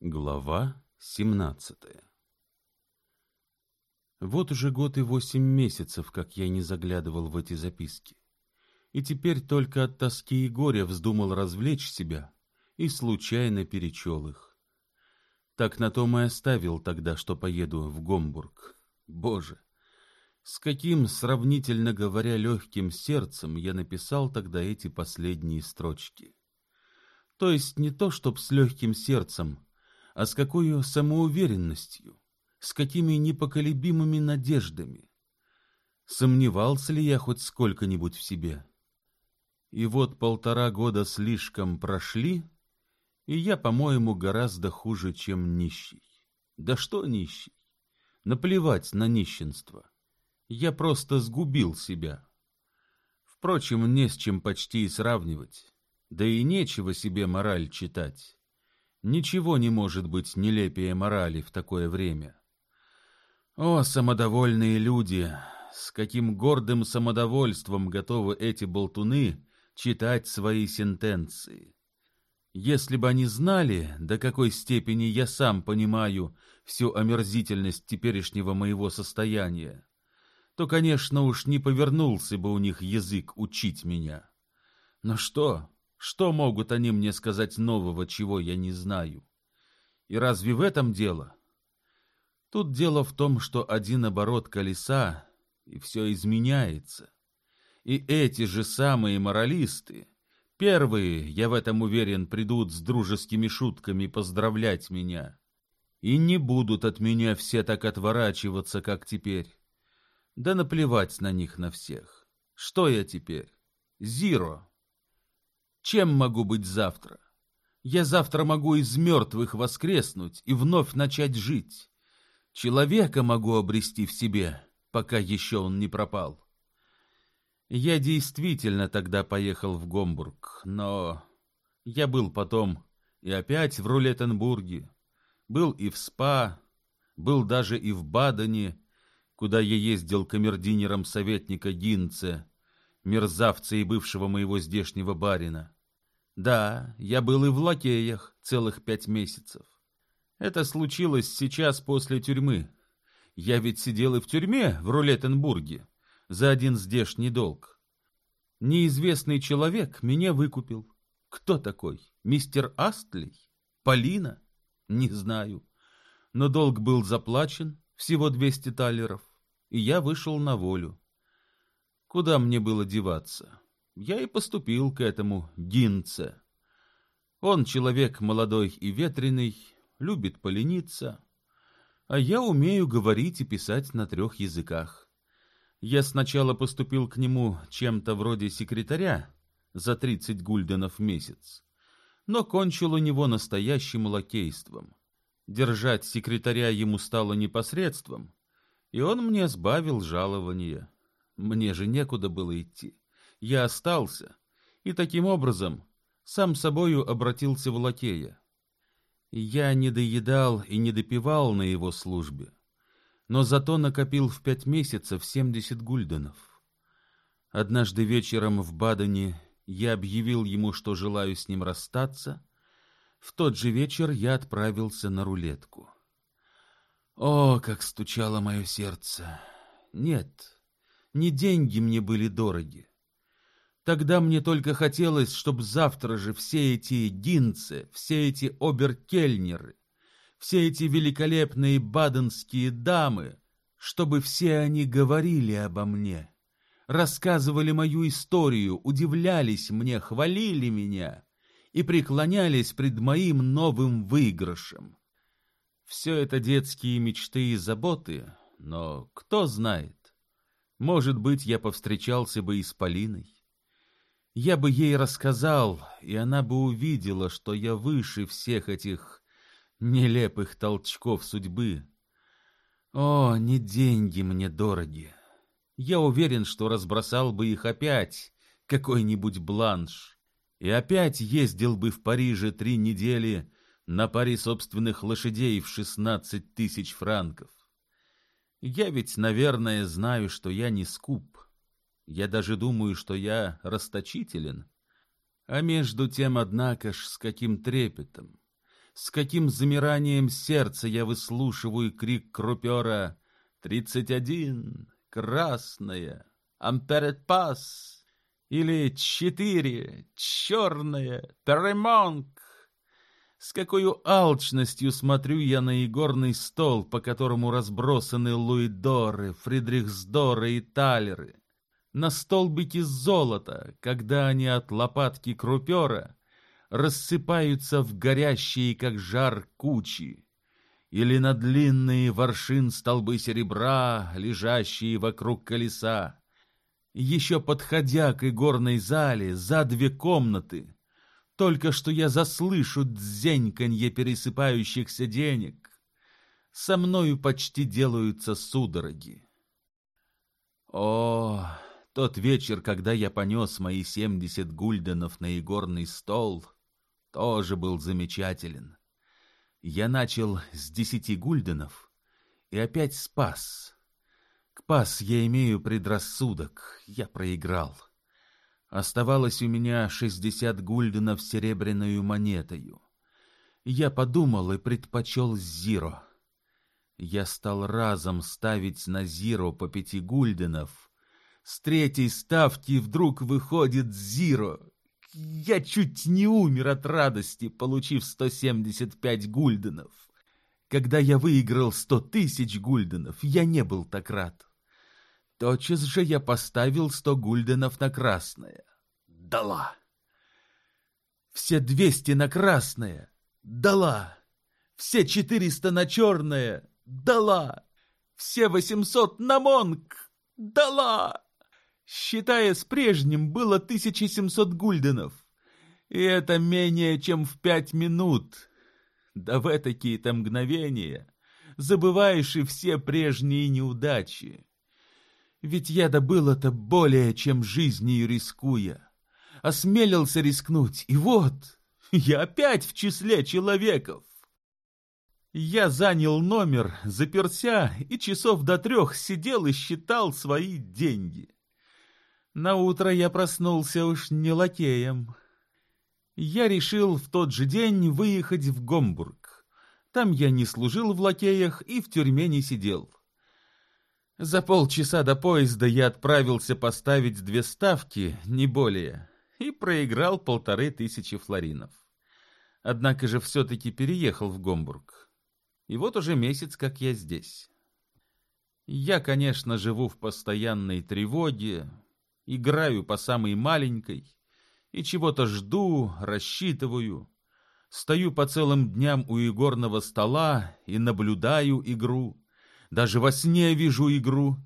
Глава семнадцатая Вот уже год и восемь месяцев, как я не заглядывал в эти записки. И теперь только от тоски и горя вздумал развлечь себя и случайно перечел их. Так на том и оставил тогда, что поеду в Гомбург. Боже, с каким, сравнительно говоря, легким сердцем я написал тогда эти последние строчки. То есть не то, чтоб с легким сердцем, а с какой самоуверенностью, с какими непоколебимыми надеждами. Сомневался ли я хоть сколько-нибудь в себе? И вот полтора года слишком прошли, и я, по-моему, гораздо хуже, чем нищий. Да что нищий? Наплевать на нищенство. Я просто сгубил себя. Впрочем, не с чем почти и сравнивать. Да и нечего себе мораль читать. Ничего не может быть нелепее морали в такое время. О, самодовольные люди! С каким гордым самодовольством готовы эти болтуны читать свои сентенции! Если бы они знали, до какой степени я сам понимаю всю омерзительность теперешнего моего состояния, то, конечно, уж не повернулся бы у них язык учить меня. Но что? Что могут они мне сказать нового, чего я не знаю? И разве в этом дело? Тут дело в том, что один оборот колеса, и все изменяется. И эти же самые моралисты, первые, я в этом уверен, придут с дружескими шутками поздравлять меня. И не будут от меня все так отворачиваться, как теперь. Да наплевать на них на всех. Что я теперь? Зиро. Чем могу быть завтра? Я завтра могу из мертвых воскреснуть и вновь начать жить. Человека могу обрести в себе, пока еще он не пропал. Я действительно тогда поехал в Гомбург, но я был потом и опять в Рулеттенбурге, был и в СПА, был даже и в Бадене, куда я ездил камердинером советника Гинце, мерзавца и бывшего моего здешнего барина. Да, я был и в лакеях целых пять месяцев. Это случилось сейчас после тюрьмы. Я ведь сидел и в тюрьме в Рулеттенбурге за один здешний долг. Неизвестный человек меня выкупил. Кто такой? Мистер Астлей? Полина? Не знаю. Но долг был заплачен, всего двести талеров, и я вышел на волю. Куда мне было деваться? Я и поступил к этому Гинце. Он человек молодой и ветреный, любит полениться, а я умею говорить и писать на трех языках. Я сначала поступил к нему чем-то вроде секретаря за тридцать гульденов в месяц, но кончил у него настоящим лакейством. Держать секретаря ему стало непосредством, и он мне сбавил жалование. Мне же некуда было идти я остался, и таким образом сам собою обратился в лакея. Я не доедал и не допивал на его службе, но зато накопил в пять месяцев семьдесят гульденов. Однажды вечером в Бадене я объявил ему, что желаю с ним расстаться. В тот же вечер я отправился на рулетку. О, как стучало мое сердце! Нет, не деньги мне были дороги. Тогда мне только хотелось, чтобы завтра же все эти гинцы, все эти оберкельнеры, все эти великолепные баденские дамы, чтобы все они говорили обо мне, рассказывали мою историю, удивлялись мне, хвалили меня и преклонялись пред моим новым выигрышем. Все это детские мечты и заботы, но кто знает, может быть, я повстречался бы и с Полиной. Я бы ей рассказал, и она бы увидела, что я выше всех этих нелепых толчков судьбы. О, не деньги мне дороги. Я уверен, что разбросал бы их опять, какой-нибудь бланш, и опять ездил бы в Париже три недели на паре собственных лошадей в шестнадцать тысяч франков. Я ведь, наверное, знаю, что я не скуп. Я даже думаю, что я расточителен. А между тем, однако ж, с каким трепетом, С каким замиранием сердца я выслушиваю крик крупера «Тридцать один! Красная! Амперет пас!» Или «Четыре! Черная! Перемонг!» С какой алчностью смотрю я на игорный стол, по которому разбросаны луидоры, фридрихсдоры и талеры. На столбики золота, когда они от лопатки крупера рассыпаются в горящие, как жар, кучи, или на длинные воршин столбы серебра, лежащие вокруг колеса. Еще подходя к игорной зале за две комнаты, только что я заслышу дзеньканье пересыпающихся денег, со мною почти делаются судороги. О, тот вечер, когда я понес мои семьдесят гульденов на игорный стол — тоже был замечателен. Я начал с десяти гульденов и опять спас. К пас я имею предрассудок, я проиграл. Оставалось у меня шестьдесят гульденов серебряную монетою. Я подумал и предпочел зиро. Я стал разом ставить на зиро по пяти гульденов. С третьей ставки вдруг выходит зиро, я чуть не умер от радости, получив 175 гульденов. Когда я выиграл 100 тысяч гульденов, я не был так рад. Тотчас же я поставил 100 гульденов на красное. Дала. Все 200 на красное. Дала. Все 400 на черное. Дала. Все 800 на монг. Дала считая с прежним, было 1700 гульденов. И это менее чем в пять минут. Да в такие-то мгновения забываешь и все прежние неудачи. Ведь я добыл это более, чем жизнью рискуя. Осмелился рискнуть, и вот, я опять в числе человеков. Я занял номер, заперся, и часов до трех сидел и считал свои деньги. На утро я проснулся уж не лакеем. Я решил в тот же день выехать в Гомбург. Там я не служил в лакеях и в тюрьме не сидел. За полчаса до поезда я отправился поставить две ставки, не более, и проиграл полторы тысячи флоринов. Однако же все-таки переехал в Гомбург. И вот уже месяц, как я здесь. Я, конечно, живу в постоянной тревоге, играю по самой маленькой и чего-то жду, рассчитываю. Стою по целым дням у игорного стола и наблюдаю игру. Даже во сне вижу игру,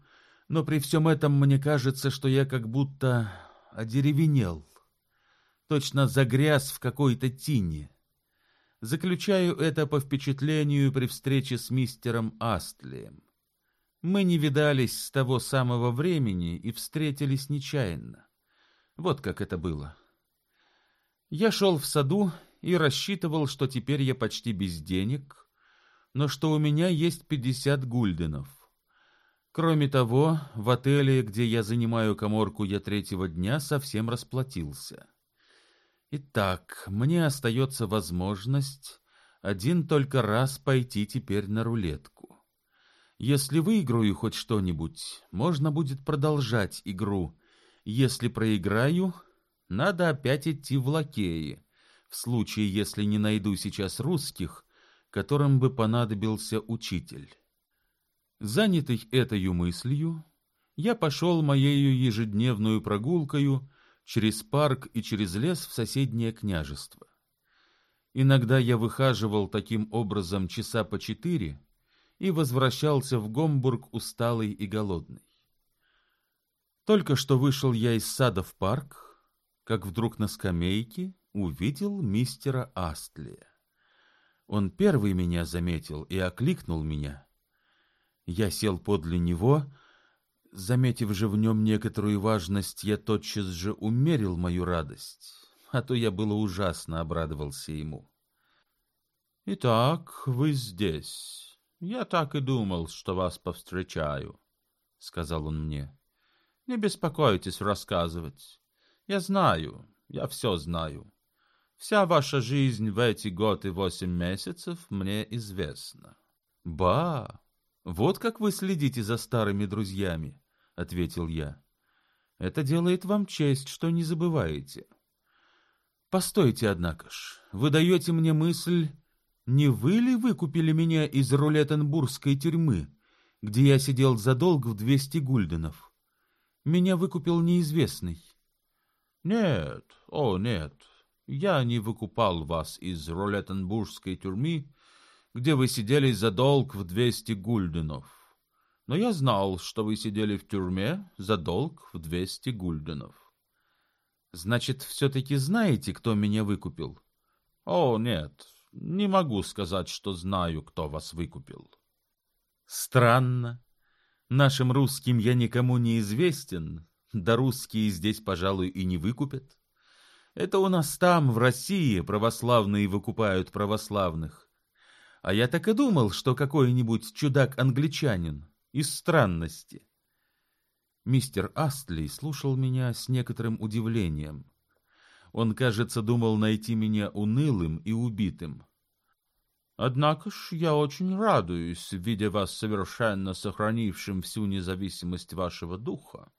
но при всем этом мне кажется, что я как будто одеревенел, точно загряз в какой-то тине. Заключаю это по впечатлению при встрече с мистером Астлием. Мы не видались с того самого времени и встретились нечаянно. Вот как это было. Я шел в саду и рассчитывал, что теперь я почти без денег, но что у меня есть пятьдесят гульденов. Кроме того, в отеле, где я занимаю коморку, я третьего дня совсем расплатился. Итак, мне остается возможность один только раз пойти теперь на рулетку. Если выиграю хоть что-нибудь, можно будет продолжать игру. Если проиграю, надо опять идти в лакеи, в случае, если не найду сейчас русских, которым бы понадобился учитель. Занятый этой мыслью, я пошел моею ежедневную прогулкою через парк и через лес в соседнее княжество. Иногда я выхаживал таким образом часа по четыре, и возвращался в Гомбург усталый и голодный. Только что вышел я из сада в парк, как вдруг на скамейке увидел мистера Астлия. Он первый меня заметил и окликнул меня. Я сел подле него, заметив же в нем некоторую важность, я тотчас же умерил мою радость, а то я было ужасно обрадовался ему. «Итак, вы здесь», «Я так и думал, что вас повстречаю», — сказал он мне. «Не беспокойтесь рассказывать. Я знаю, я все знаю. Вся ваша жизнь в эти год и восемь месяцев мне известна. — Ба! Вот как вы следите за старыми друзьями, — ответил я. — Это делает вам честь, что не забываете. Постойте, однако ж, вы даете мне мысль, не вы ли выкупили меня из Рулеттенбургской тюрьмы, где я сидел за долг в двести гульденов? Меня выкупил неизвестный. — Нет, о нет, я не выкупал вас из Рулеттенбургской тюрьмы, где вы сидели за долг в двести гульденов. Но я знал, что вы сидели в тюрьме за долг в двести гульденов. Значит, все-таки знаете, кто меня выкупил? О, нет, не могу сказать, что знаю, кто вас выкупил. Странно. Нашим русским я никому не известен, да русские здесь, пожалуй, и не выкупят. Это у нас там, в России, православные выкупают православных. А я так и думал, что какой-нибудь чудак-англичанин из странности. Мистер Астли слушал меня с некоторым удивлением. Он, кажется, думал найти меня унылым и убитым. Однако ж я очень радуюсь, видя вас совершенно сохранившим всю независимость вашего духа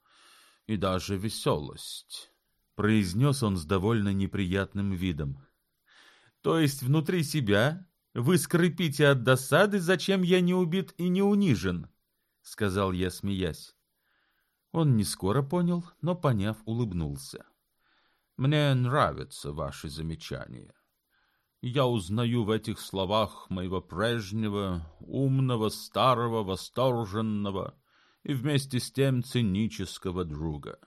и даже веселость, — произнес он с довольно неприятным видом. — То есть внутри себя вы скрипите от досады, зачем я не убит и не унижен, — сказал я, смеясь. Он не скоро понял, но, поняв, улыбнулся. — Мне нравятся ваши замечания. Я узнаю в этих словах моего прежнего, умного, старого, восторженного и вместе с тем цинического друга.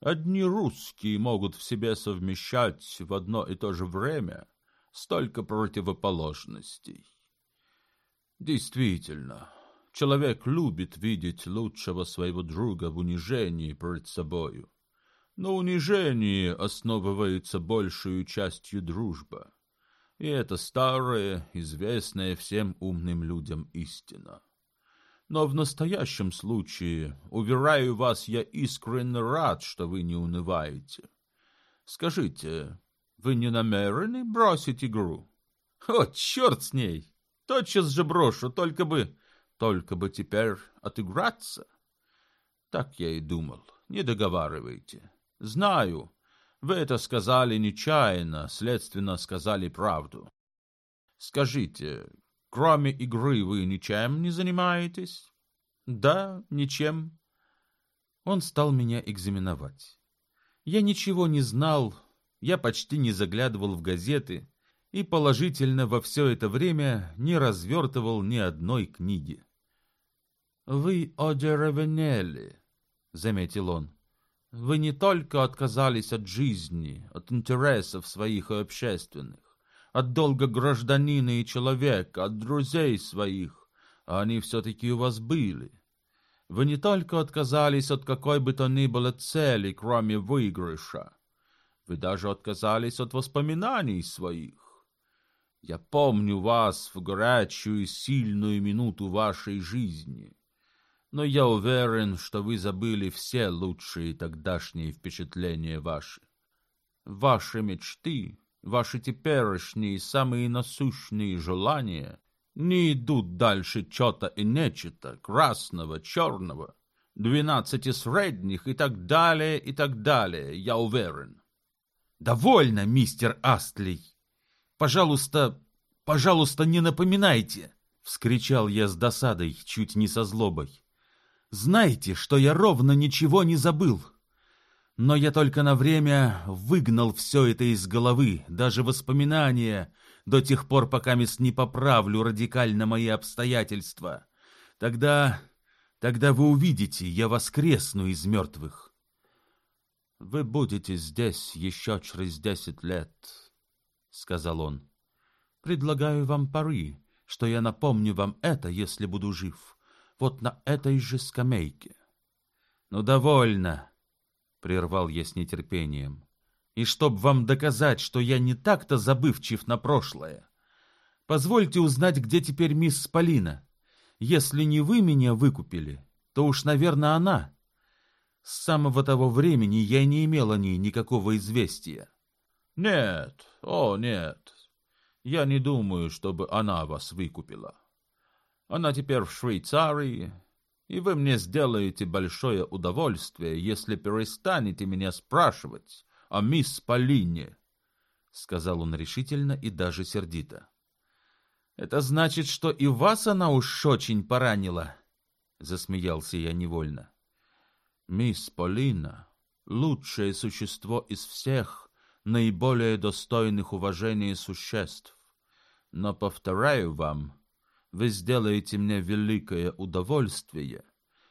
Одни русские могут в себе совмещать в одно и то же время — столько противоположностей. Действительно, человек любит видеть лучшего своего друга в унижении перед собою. Но унижение основывается большую частью дружба. И это старая, известная всем умным людям истина. Но в настоящем случае, уверяю вас, я искренне рад, что вы не унываете. Скажите, вы не намерены бросить игру? О, черт с ней! Тотчас же брошу, только бы... Только бы теперь отыграться? Так я и думал. Не договаривайте. Знаю, вы это сказали нечаянно, следственно, сказали правду. Скажите, кроме игры вы ничем не занимаетесь? Да, ничем. Он стал меня экзаменовать. Я ничего не знал, я почти не заглядывал в газеты и положительно во все это время не развертывал ни одной книги. «Вы одеревенели», — заметил он. «Вы не только отказались от жизни, от интересов своих и общественных, от долга гражданина и человека, от друзей своих, а они все-таки у вас были. Вы не только отказались от какой бы то ни было цели, кроме выигрыша, вы даже отказались от воспоминаний своих. Я помню вас в горячую и сильную минуту вашей жизни, но я уверен, что вы забыли все лучшие тогдашние впечатления ваши. Ваши мечты, ваши теперешние самые насущные желания не идут дальше чего-то и нечто, красного, черного, двенадцати средних и так далее, и так далее, я уверен. «Довольно, мистер Астлей! Пожалуйста, пожалуйста, не напоминайте!» — вскричал я с досадой, чуть не со злобой. «Знайте, что я ровно ничего не забыл. Но я только на время выгнал все это из головы, даже воспоминания, до тех пор, пока мисс не поправлю радикально мои обстоятельства. Тогда... тогда вы увидите, я воскресну из мертвых». «Вы будете здесь еще через десять лет», — сказал он. «Предлагаю вам пари, что я напомню вам это, если буду жив, вот на этой же скамейке». «Ну, довольно», — прервал я с нетерпением. «И чтоб вам доказать, что я не так-то забывчив на прошлое, позвольте узнать, где теперь мисс Полина. Если не вы меня выкупили, то уж, наверное, она». С самого того времени я не имел о ней никакого известия. Нет, о нет, я не думаю, чтобы она вас выкупила. Она теперь в Швейцарии, и вы мне сделаете большое удовольствие, если перестанете меня спрашивать о мисс Полине, — сказал он решительно и даже сердито. — Это значит, что и вас она уж очень поранила, — засмеялся я невольно. — Мисс Полина — лучшее существо из всех, наиболее достойных уважения существ. Но, повторяю вам, вы сделаете мне великое удовольствие,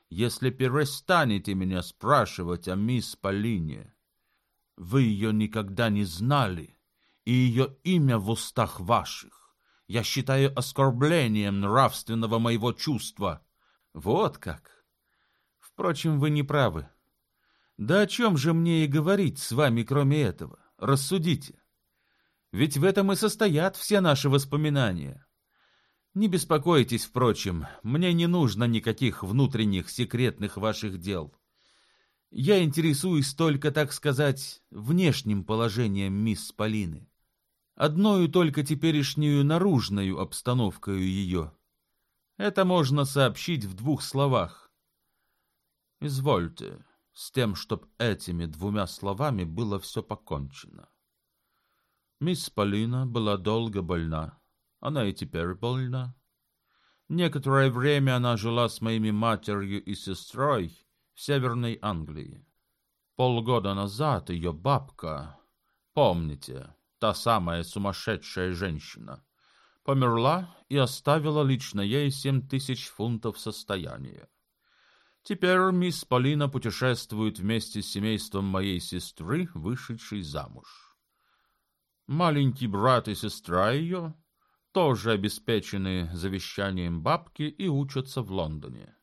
если перестанете меня спрашивать о мисс Полине. Вы ее никогда не знали, и ее имя в устах ваших я считаю оскорблением нравственного моего чувства. Вот как. Впрочем, вы не правы. Да о чем же мне и говорить с вами, кроме этого? Рассудите. Ведь в этом и состоят все наши воспоминания. Не беспокойтесь, впрочем, мне не нужно никаких внутренних секретных ваших дел. Я интересуюсь только, так сказать, внешним положением мисс Полины. Одною только теперешнюю наружную обстановкою ее. Это можно сообщить в двух словах. Извольте, с тем, чтоб этими двумя словами было все покончено. Мисс Полина была долго больна. Она и теперь больна. Некоторое время она жила с моими матерью и сестрой в Северной Англии. Полгода назад ее бабка, помните, та самая сумасшедшая женщина, померла и оставила лично ей семь тысяч фунтов состояния. Теперь мисс Полина путешествует вместе с семейством моей сестры, вышедшей замуж. Маленький брат и сестра ее тоже обеспечены завещанием бабки и учатся в Лондоне.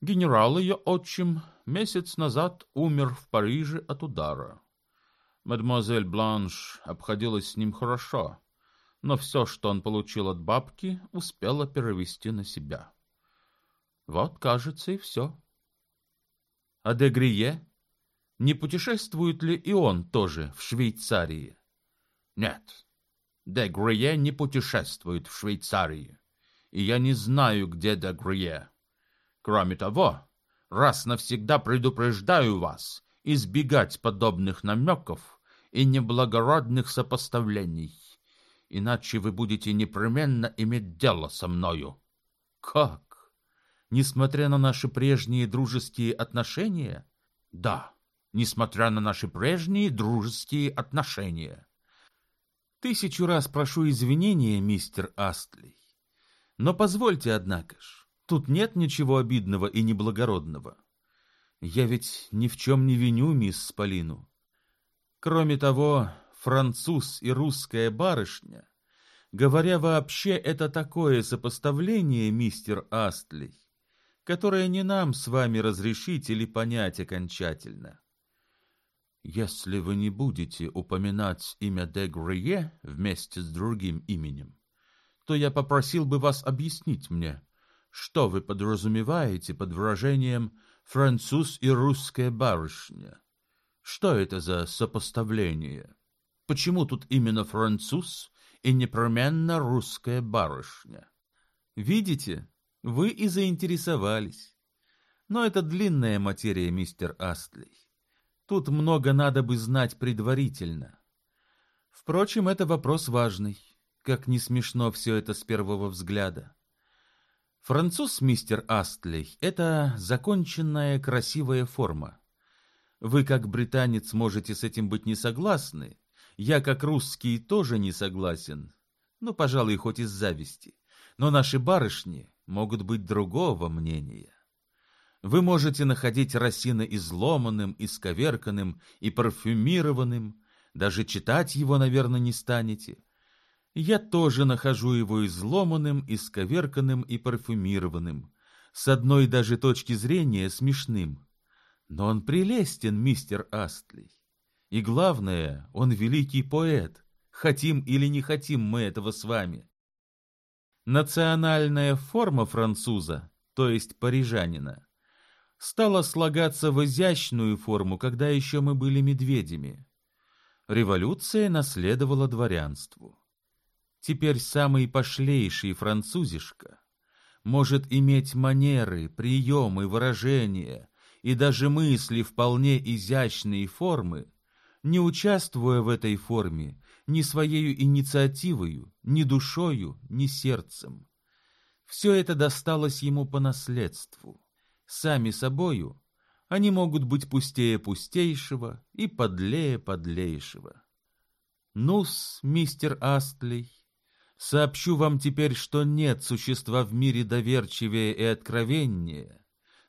Генерал ее отчим месяц назад умер в Париже от удара. Мадемуазель Бланш обходилась с ним хорошо, но все, что он получил от бабки, успела перевести на себя. Вот, кажется, и все. А Дегрие? Не путешествует ли и он тоже в Швейцарии? Нет, де Грие не путешествует в Швейцарии, и я не знаю, где де Грие. Кроме того, раз навсегда предупреждаю вас избегать подобных намеков и неблагородных сопоставлений, иначе вы будете непременно иметь дело со мною. Как? Несмотря на наши прежние дружеские отношения? Да, несмотря на наши прежние дружеские отношения. Тысячу раз прошу извинения, мистер Астлей. Но позвольте, однако ж, тут нет ничего обидного и неблагородного. Я ведь ни в чем не виню мисс Полину. Кроме того, француз и русская барышня, говоря вообще, это такое сопоставление, мистер Астлей, которое не нам с вами разрешить или понять окончательно. Если вы не будете упоминать имя де Грие вместе с другим именем, то я попросил бы вас объяснить мне, что вы подразумеваете под выражением «француз и русская барышня». Что это за сопоставление? Почему тут именно француз и непременно русская барышня? Видите, вы и заинтересовались. Но это длинная материя, мистер Астлей. Тут много надо бы знать предварительно. Впрочем, это вопрос важный, как не смешно все это с первого взгляда. Француз, мистер Астлей, это законченная красивая форма. Вы, как британец, можете с этим быть не согласны. Я, как русский, тоже не согласен. Ну, пожалуй, хоть из зависти. Но наши барышни могут быть другого мнения. Вы можете находить Рассина изломанным, исковерканным и парфюмированным, даже читать его, наверное, не станете. Я тоже нахожу его изломанным, исковерканным и парфюмированным, с одной даже точки зрения смешным. Но он прелестен, мистер Астлей. И главное, он великий поэт, хотим или не хотим мы этого с вами. Национальная форма француза, то есть парижанина, стала слагаться в изящную форму, когда еще мы были медведями. Революция наследовала дворянству. Теперь самый пошлейший французишка может иметь манеры, приемы, выражения и даже мысли вполне изящные формы, не участвуя в этой форме ни своей инициативою, ни душою, ни сердцем. Все это досталось ему по наследству. Сами собою они могут быть пустее пустейшего и подлее подлейшего. Ну-с, мистер Астлей, сообщу вам теперь, что нет существа в мире доверчивее и откровеннее,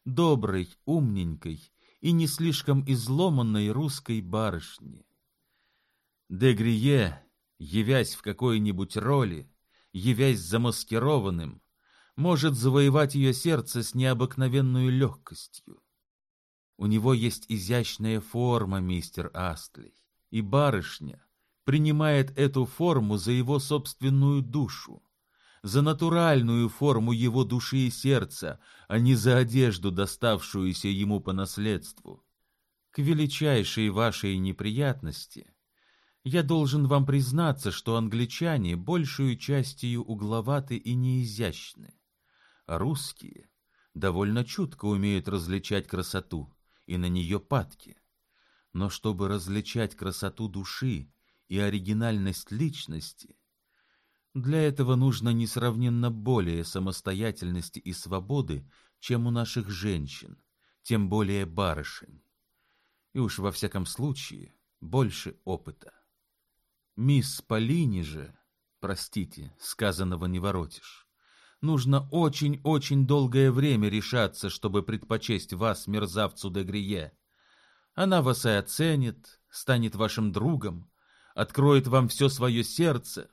доброй, умненькой и не слишком изломанной русской барышни. Дегрие, явясь в какой-нибудь роли, явясь замаскированным, может завоевать ее сердце с необыкновенной легкостью. У него есть изящная форма, мистер Астлей, и барышня принимает эту форму за его собственную душу, за натуральную форму его души и сердца, а не за одежду, доставшуюся ему по наследству. К величайшей вашей неприятности я должен вам признаться, что англичане большую частью угловаты и неизящны, русские довольно чутко умеют различать красоту и на нее падки. Но чтобы различать красоту души и оригинальность личности, для этого нужно несравненно более самостоятельности и свободы, чем у наших женщин, тем более барышень. И уж во всяком случае больше опыта. Мисс Полини же, простите, сказанного не воротишь, нужно очень-очень долгое время решаться, чтобы предпочесть вас, мерзавцу де Грие. Она вас и оценит, станет вашим другом, откроет вам все свое сердце,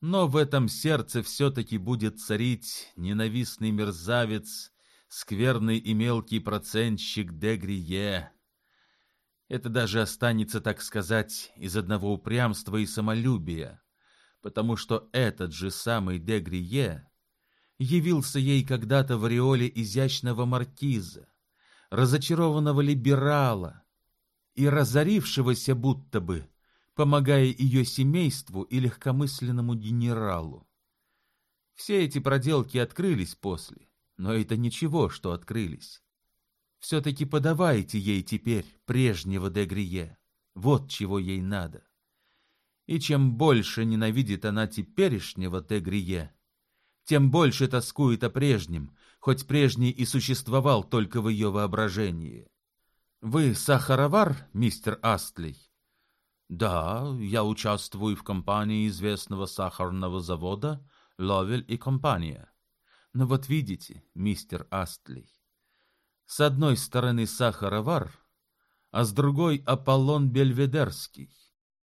но в этом сердце все-таки будет царить ненавистный мерзавец, скверный и мелкий процентщик Дегрие. Это даже останется, так сказать, из одного упрямства и самолюбия, потому что этот же самый Дегрие явился ей когда-то в ореоле изящного маркиза, разочарованного либерала и разорившегося будто бы помогая ее семейству и легкомысленному генералу. Все эти проделки открылись после, но это ничего, что открылись. Все-таки подавайте ей теперь прежнего Дегрие. Вот чего ей надо. И чем больше ненавидит она теперешнего Дегрие, тем больше тоскует о прежнем, хоть прежний и существовал только в ее воображении. Вы сахаровар, мистер Астлей? Да, я участвую в компании известного сахарного завода «Ловель и компания». Но вот видите, мистер Астлей, с одной стороны сахаровар, а с другой Аполлон Бельведерский.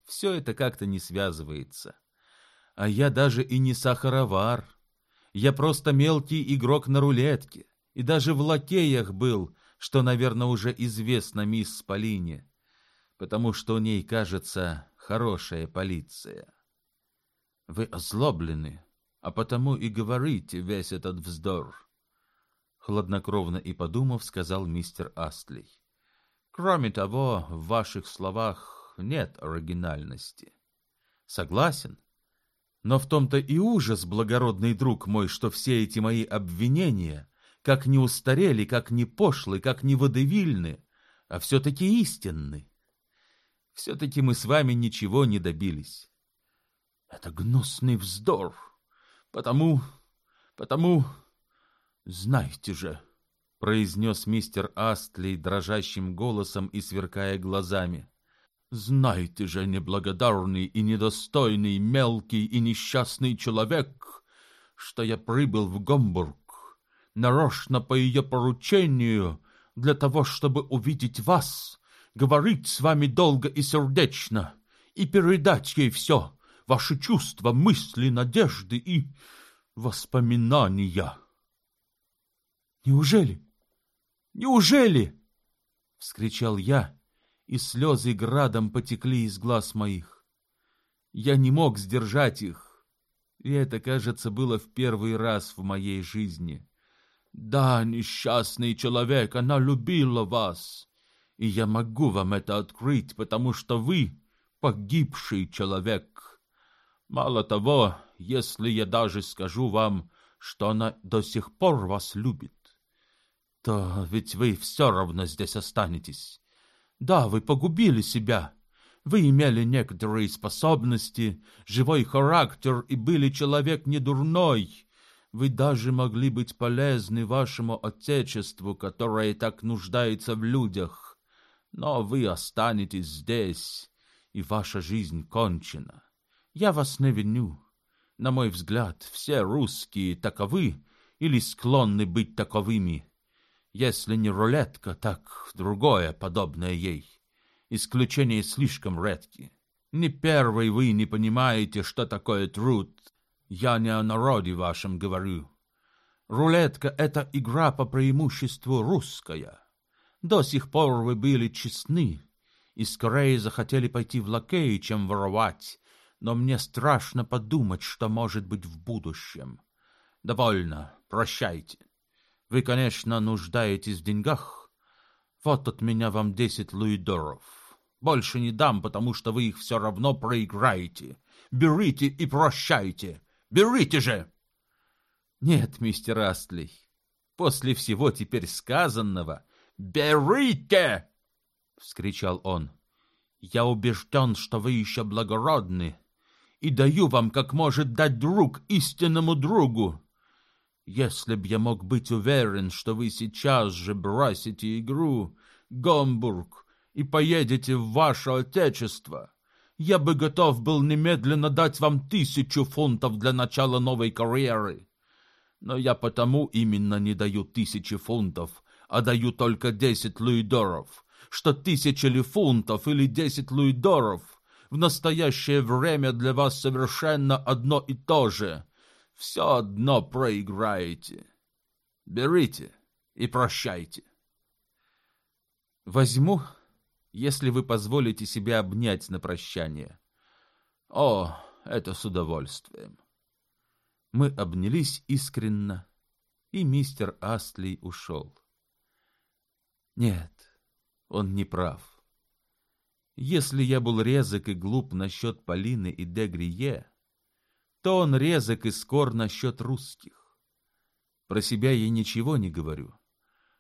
Все это как-то не связывается. А я даже и не сахаровар. Я просто мелкий игрок на рулетке. И даже в лакеях был, что, наверное, уже известно мисс Полине потому что у ней, кажется, хорошая полиция. Вы озлоблены, а потому и говорите весь этот вздор. Хладнокровно и подумав, сказал мистер Астлей. Кроме того, в ваших словах нет оригинальности. Согласен. Но в том-то и ужас, благородный друг мой, что все эти мои обвинения, как не устарели, как не пошлы, как не водевильны, а все-таки истинны все-таки мы с вами ничего не добились. Это гнусный вздор, потому, потому, знаете же, произнес мистер Астлей дрожащим голосом и сверкая глазами. Знаете же, неблагодарный и недостойный, мелкий и несчастный человек, что я прибыл в Гомбург нарочно по ее поручению для того, чтобы увидеть вас говорить с вами долго и сердечно и передать ей все, ваши чувства, мысли, надежды и воспоминания. «Неужели? Неужели?» — вскричал я, и слезы градом потекли из глаз моих. Я не мог сдержать их, и это, кажется, было в первый раз в моей жизни. «Да, несчастный человек, она любила вас, и я могу вам это открыть, потому что вы погибший человек. Мало того, если я даже скажу вам, что она до сих пор вас любит, то ведь вы все равно здесь останетесь. Да, вы погубили себя. Вы имели некоторые способности, живой характер и были человек не дурной. Вы даже могли быть полезны вашему отечеству, которое так нуждается в людях. Но вы останетесь здесь, и ваша жизнь кончена. Я вас не виню. На мой взгляд, все русские таковы или склонны быть таковыми. Если не рулетка, так другое, подобное ей. Исключения слишком редки. Ни первый вы не понимаете, что такое труд. Я не о народе вашем говорю. Рулетка — это игра по преимуществу русская. До сих пор вы были честны и скорее захотели пойти в лакеи, чем воровать, но мне страшно подумать, что может быть в будущем. Довольно, прощайте. Вы, конечно, нуждаетесь в деньгах. Вот от меня вам десять луидоров. Больше не дам, потому что вы их все равно проиграете. Берите и прощайте. Берите же!» «Нет, мистер Астлей, после всего теперь сказанного...» «Берите!» — вскричал он. «Я убежден, что вы еще благородны, и даю вам, как может дать друг истинному другу. Если б я мог быть уверен, что вы сейчас же бросите игру, Гомбург, и поедете в ваше отечество, я бы готов был немедленно дать вам тысячу фунтов для начала новой карьеры. Но я потому именно не даю тысячи фунтов, а даю только десять луидоров, что тысяча ли фунтов или десять луидоров? В настоящее время для вас совершенно одно и то же — все одно проиграете. Берите и прощайте. Возьму, если вы позволите себя обнять на прощание. О, это с удовольствием. Мы обнялись искренно, и мистер Астли ушел. Нет, он не прав. Если я был резок и глуп насчет Полины и Дегрие, то он резок и скор насчет русских. Про себя я ничего не говорю.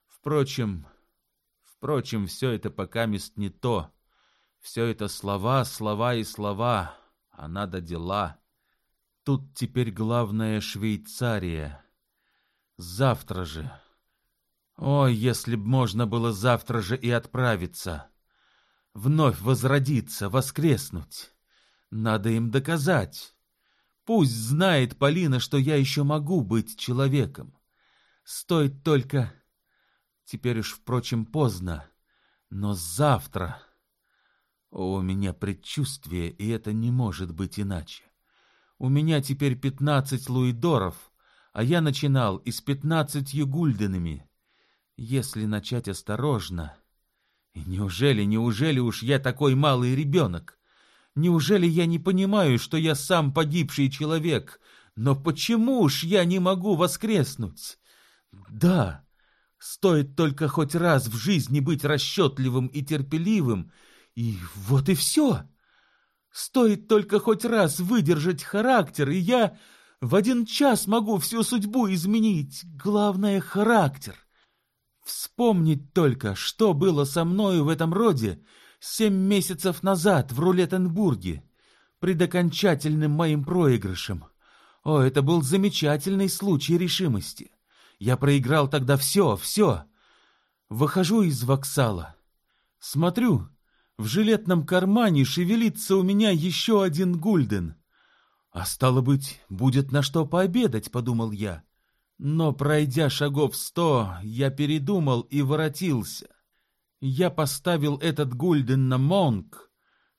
Впрочем, впрочем, все это пока мест не то. Все это слова, слова и слова, а надо дела. Тут теперь главная Швейцария. Завтра же. Ой, если б можно было завтра же и отправиться. Вновь возродиться, воскреснуть. Надо им доказать. Пусть знает Полина, что я еще могу быть человеком. Стоит только... Теперь уж, впрочем, поздно. Но завтра... У меня предчувствие, и это не может быть иначе. У меня теперь пятнадцать луидоров, а я начинал и с пятнадцатью гульденами. Если начать осторожно... И неужели, неужели уж я такой малый ребенок? Неужели я не понимаю, что я сам погибший человек? Но почему ж я не могу воскреснуть? Да, стоит только хоть раз в жизни быть расчетливым и терпеливым, и вот и все. Стоит только хоть раз выдержать характер, и я в один час могу всю судьбу изменить. Главное — характер. Вспомнить только, что было со мною в этом роде — семь месяцев назад в Рулеттенбурге, пред окончательным моим проигрышем. О, это был замечательный случай решимости. Я проиграл тогда все, все. Выхожу из воксала. Смотрю, в жилетном кармане шевелится у меня еще один гульден. А стало быть, будет на что пообедать, подумал я. Но, пройдя шагов сто, я передумал и воротился. Я поставил этот гульден на Монг.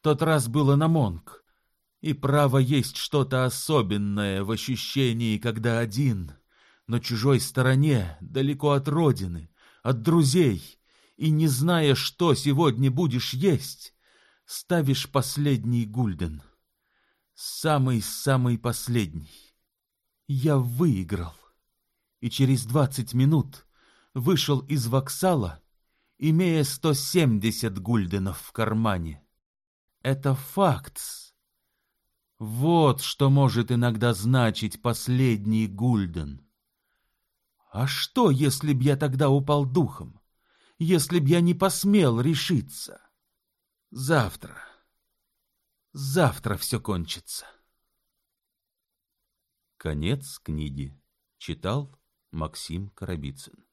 Тот раз было на Монг. И право есть что-то особенное в ощущении, когда один, на чужой стороне, далеко от родины, от друзей, и не зная, что сегодня будешь есть, ставишь последний гульден. Самый-самый последний. Я выиграл. И через двадцать минут вышел из воксала имея 170 гульденов в кармане. Это факт. Вот что может иногда значить последний гульден. А что, если б я тогда упал духом? Если б я не посмел решиться? Завтра. Завтра все кончится. Конец книги. Читал Максим Коробицын.